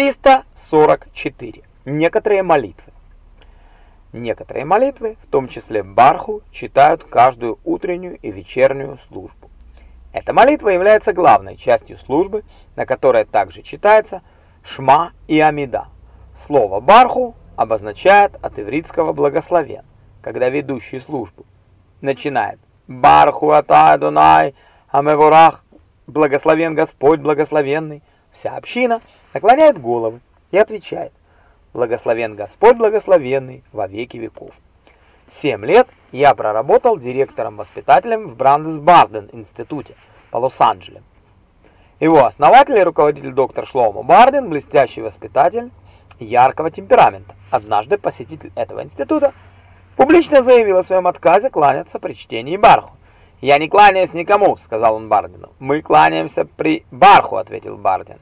344. Некоторые молитвы. Некоторые молитвы, в том числе Барху, читают каждую утреннюю и вечернюю службу. Эта молитва является главной частью службы, на которой также читается Шма и Амида. Слово Барху обозначает от ивритского благословен, когда ведущий службу начинает Барху Атай Дунай Амеворах, благословен Господь благословенный, вся община наклоняет головы и отвечает «Благословен Господь благословенный во веки веков». Семь лет я проработал директором-воспитателем в Брандес-Барден институте по Лос-Анджелесу. Его основатель и руководитель доктор Шломо Барден, блестящий воспитатель яркого темперамента. Однажды посетитель этого института публично заявил о своем отказе кланяться при чтении Барху. «Я не кланяюсь никому», — сказал он Бардену. «Мы кланяемся при Барху», — ответил Барден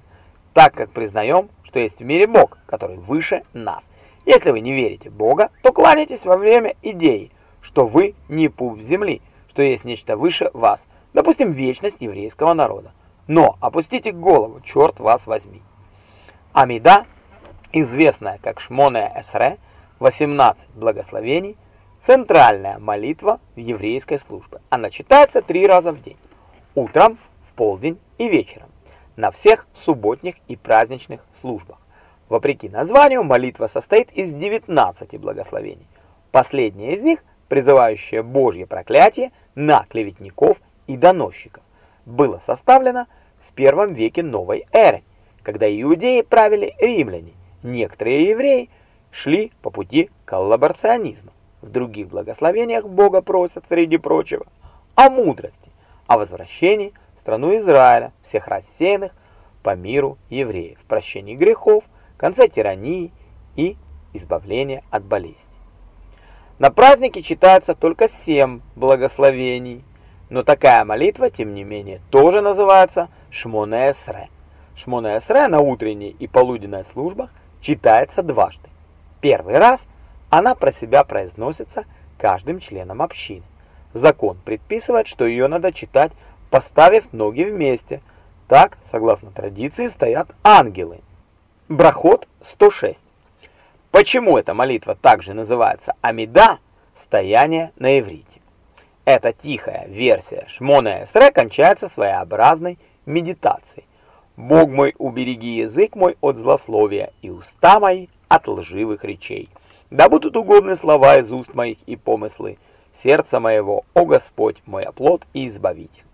так как признаем, что есть в мире Бог, который выше нас. Если вы не верите Бога, то кланяйтесь во время идеи, что вы не пуп земли, что есть нечто выше вас, допустим, вечность еврейского народа. Но опустите голову, черт вас возьми. Амида, известная как Шмоне Эсре, 18 благословений, центральная молитва в еврейской службе. Она читается три раза в день, утром, в полдень и вечером на всех субботних и праздничных службах. Вопреки названию, молитва состоит из 19 благословений. Последнее из них, призывающее Божье проклятие на клеветников и доносчиков, было составлено в первом веке новой эры, когда иудеи правили римляне. Некоторые евреи шли по пути коллаборационизма. В других благословениях Бога просят, среди прочего, о мудрости, о возвращении страну Израиля, всех рассеянных по миру евреев, прощении грехов, конце тирании и избавления от болезней. На празднике читается только семь благословений, но такая молитва, тем не менее, тоже называется Шмоне-Эсре. Шмоне-Эсре на утренней и полуденной службах читается дважды. Первый раз она про себя произносится каждым членом общины. Закон предписывает, что ее надо читать поставив ноги вместе. Так, согласно традиции, стоят ангелы. Брахот 106. Почему эта молитва также называется Амида, стояние на иврите? Эта тихая версия Шмона Эсре кончается своеобразной медитацией. «Бог мой, убереги язык мой от злословия и уста мои от лживых речей. Да будут угодны слова из уст моих и помыслы сердца моего, о Господь, мой оплот и избавитель».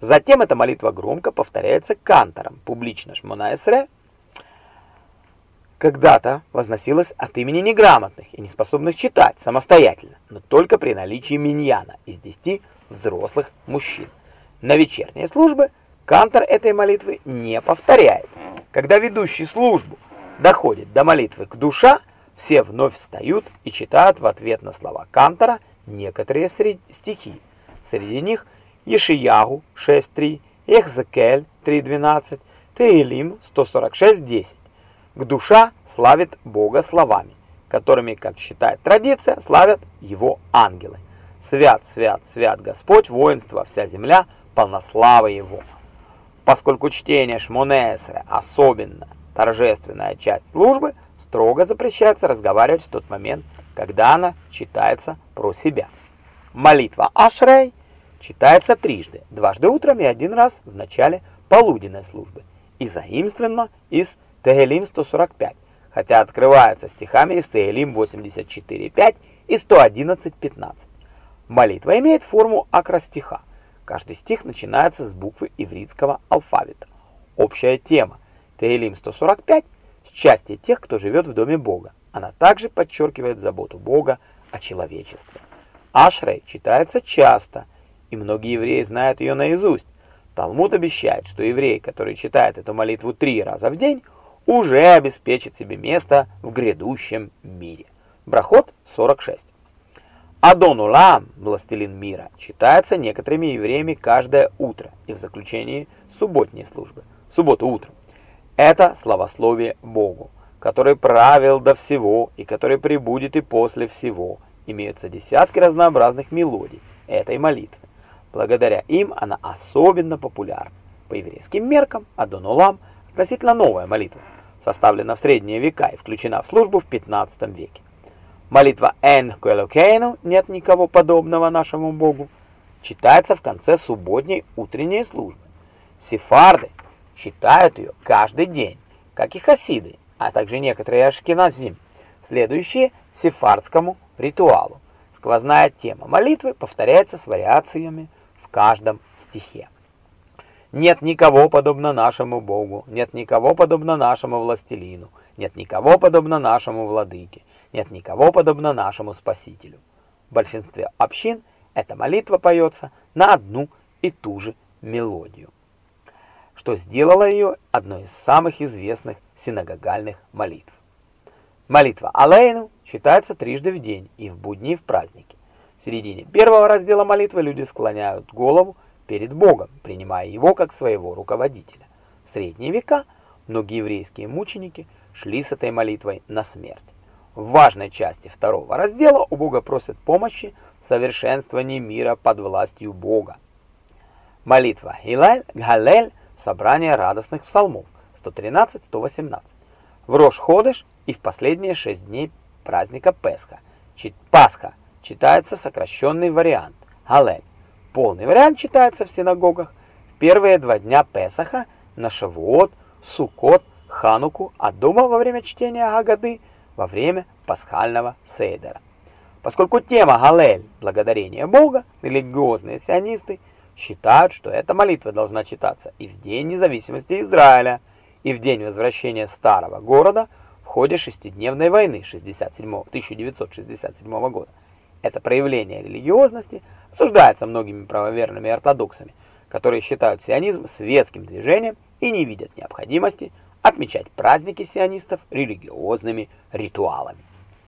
Затем эта молитва громко повторяется кантором, публично Шмона Эсре, когда-то возносилась от имени неграмотных и неспособных читать самостоятельно, но только при наличии миньяна из 10 взрослых мужчин. На вечерние службы кантор этой молитвы не повторяет. Когда ведущий службу доходит до молитвы к душа, все вновь встают и читают в ответ на слова кантора некоторые стихи. Среди них – Ешиягу 6.3, Эхзекель 3.12, Теилим 146.10. К душа славит Бога словами, которыми, как считает традиция, славят его ангелы. Свят, свят, свят Господь, воинство, вся земля, полнослава его. Поскольку чтение Шмонесре особенно торжественная часть службы, строго запрещается разговаривать в тот момент, когда она читается про себя. Молитва Ашрей читается трижды, дважды утром и один раз в начале полуденной службы, и заимственно из Тегелим 145, хотя открывается стихами из Тегелим 84.5 и 111.15. Молитва имеет форму акростиха. Каждый стих начинается с буквы ивритского алфавита. Общая тема Тегелим 145 – счастье тех, кто живет в доме Бога. Она также подчеркивает заботу Бога о человечестве. Ашрей читается часто – и многие евреи знают ее наизусть. Талмуд обещает, что еврей, который читает эту молитву три раза в день, уже обеспечит себе место в грядущем мире. Брахот 46. Адон Улам, властелин мира, читается некоторыми евреями каждое утро и в заключении субботней службы, субботу утром. Это славословие Богу, который правил до всего и который прибудет и после всего. Имеются десятки разнообразных мелодий этой молитвы. Благодаря им она особенно популярна. По еврейским меркам Адон Улам относительно новая молитва. составлена в средние века и включена в службу в 15 веке. Молитва «Эн Куэлокейну» «Нет никого подобного нашему Богу» читается в конце субботней утренней службы. Сефарды читают ее каждый день, как и хасиды, а также некоторые ашкеназим, следующие сефардскому ритуалу. Сквозная тема молитвы повторяется с вариациями в каждом стихе. Нет никого подобно нашему Богу, нет никого подобно нашему властелину, нет никого подобно нашему владыке, нет никого подобно нашему Спасителю. В большинстве общин эта молитва поется на одну и ту же мелодию, что сделало ее одной из самых известных синагогальных молитв. Молитва Алейну читается трижды в день и в будни и в праздники. В середине первого раздела молитвы люди склоняют голову перед Богом, принимая его как своего руководителя. В средние века многие еврейские мученики шли с этой молитвой на смерть. В важной части второго раздела у Бога просят помощи в совершенствовании мира под властью Бога. Молитва Илаль Галель собрание радостных псалмов 113-118. В Рош-Ходыш и в последние шесть дней праздника Песха. Пасха читается сокращенный вариант Галель. Полный вариант читается в синагогах в первые два дня Песаха, на Шавуот, Суккот, Хануку, а дома во время чтения Агады во время пасхального Сейдера. Поскольку тема Галель – благодарение Бога, религиозные сионисты считают, что эта молитва должна читаться и в День независимости Израиля, и в день возвращения старого города в ходе шестидневной войны 67 1967 года. Это проявление религиозности осуждается многими правоверными ортодоксами, которые считают сионизм светским движением и не видят необходимости отмечать праздники сионистов религиозными ритуалами.